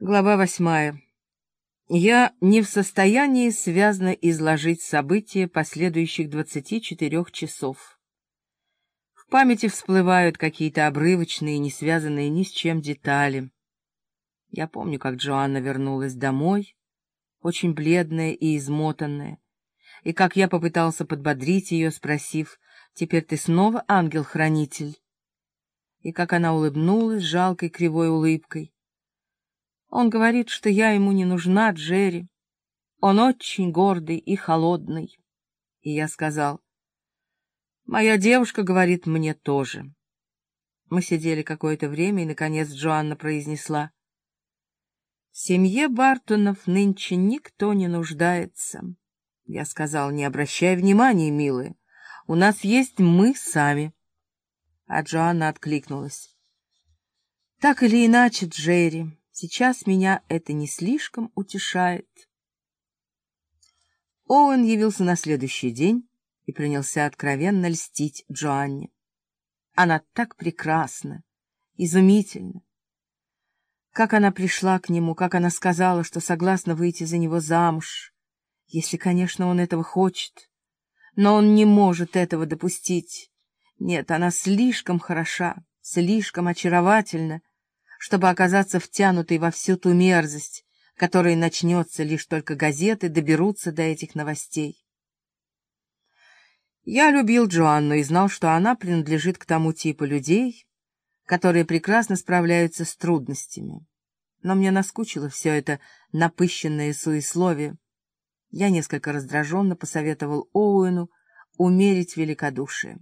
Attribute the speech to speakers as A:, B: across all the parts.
A: Глава восьмая. Я не в состоянии связно изложить события последующих двадцати четырех часов. В памяти всплывают какие-то обрывочные, не связанные ни с чем детали. Я помню, как Джоанна вернулась домой, очень бледная и измотанная, и как я попытался подбодрить ее, спросив, «Теперь ты снова ангел-хранитель?» И как она улыбнулась жалкой кривой улыбкой, он говорит, что я ему не нужна, Джерри. Он очень гордый и холодный. И я сказал, моя девушка говорит мне тоже. Мы сидели какое-то время, и, наконец, Джоанна произнесла, в семье Бартонов нынче никто не нуждается. Я сказал, не обращай внимания, милые, у нас есть мы сами. А Джоанна откликнулась. Так или иначе, Джерри, Сейчас меня это не слишком утешает. Оуэн явился на следующий день и принялся откровенно льстить Джоанне. Она так прекрасна, изумительна. Как она пришла к нему, как она сказала, что согласна выйти за него замуж, если, конечно, он этого хочет. Но он не может этого допустить. Нет, она слишком хороша, слишком очаровательна, чтобы оказаться втянутой во всю ту мерзость, которая начнется, лишь только газеты доберутся до этих новостей. Я любил Джоанну и знал, что она принадлежит к тому типу людей, которые прекрасно справляются с трудностями. Но мне наскучило все это напыщенное суесловие. Я несколько раздраженно посоветовал Оуэну умерить великодушие.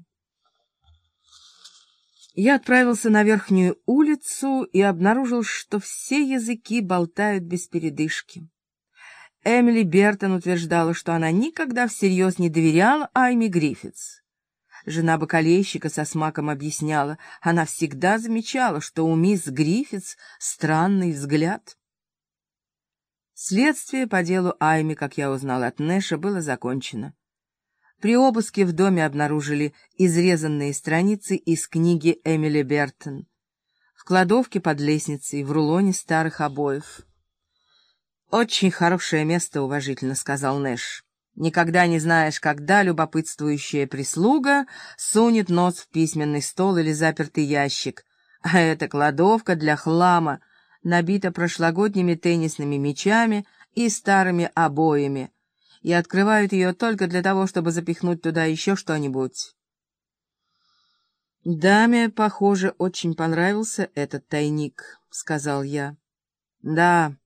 A: Я отправился на верхнюю улицу и обнаружил, что все языки болтают без передышки. Эмили Бертон утверждала, что она никогда всерьез не доверяла Айми Гриффитс. Жена бакалейщика со смаком объясняла, она всегда замечала, что у мисс Гриффитс странный взгляд. Следствие по делу Айми, как я узнал от Нэша, было закончено. При обыске в доме обнаружили изрезанные страницы из книги Эмили Бертон. В кладовке под лестницей, в рулоне старых обоев. «Очень хорошее место», — уважительно сказал Нэш. «Никогда не знаешь, когда любопытствующая прислуга сунет нос в письменный стол или запертый ящик. А эта кладовка для хлама набита прошлогодними теннисными мячами и старыми обоями» и открывают ее только для того, чтобы запихнуть туда еще что-нибудь. «Даме, похоже, очень понравился этот тайник», — сказал я. «Да,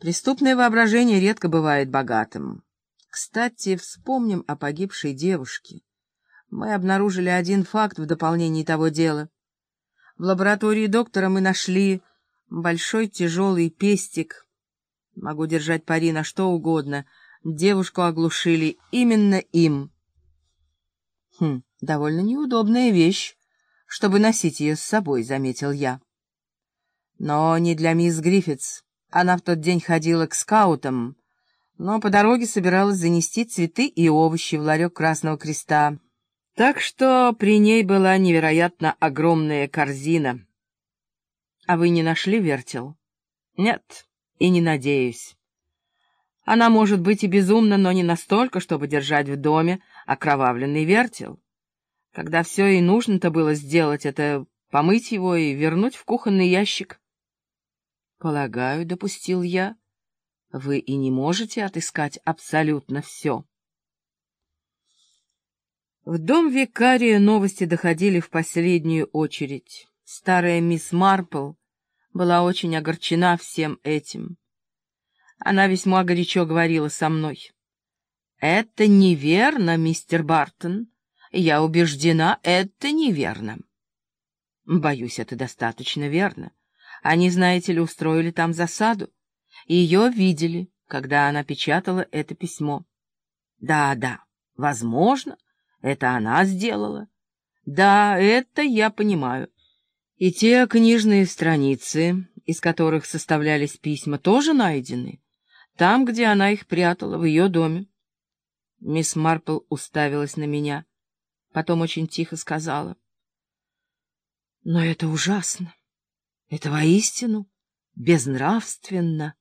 A: преступное воображение редко бывает богатым. Кстати, вспомним о погибшей девушке. Мы обнаружили один факт в дополнении того дела. В лаборатории доктора мы нашли большой тяжелый пестик. Могу держать пари на что угодно — девушку оглушили именно им. Хм, довольно неудобная вещь, чтобы носить ее с собой, заметил я. Но не для мисс Гриффитс. Она в тот день ходила к скаутам, но по дороге собиралась занести цветы и овощи в ларек Красного Креста. Так что при ней была невероятно огромная корзина. А вы не нашли вертел? Нет, и не надеюсь. Она может быть и безумна, но не настолько, чтобы держать в доме окровавленный вертел. Когда все и нужно-то было сделать, это помыть его и вернуть в кухонный ящик. Полагаю, допустил я, вы и не можете отыскать абсолютно все. В дом викария новости доходили в последнюю очередь. Старая мисс Марпл была очень огорчена всем этим. Она весьма горячо говорила со мной. «Это неверно, мистер Бартон. Я убеждена, это неверно». «Боюсь, это достаточно верно. Они, знаете ли, устроили там засаду. Ее видели, когда она печатала это письмо. Да, да, возможно, это она сделала. Да, это я понимаю. И те книжные страницы, из которых составлялись письма, тоже найдены. Там, где она их прятала, в ее доме. Мисс Марпл уставилась на меня. Потом очень тихо сказала. — Но это ужасно. Это воистину безнравственно,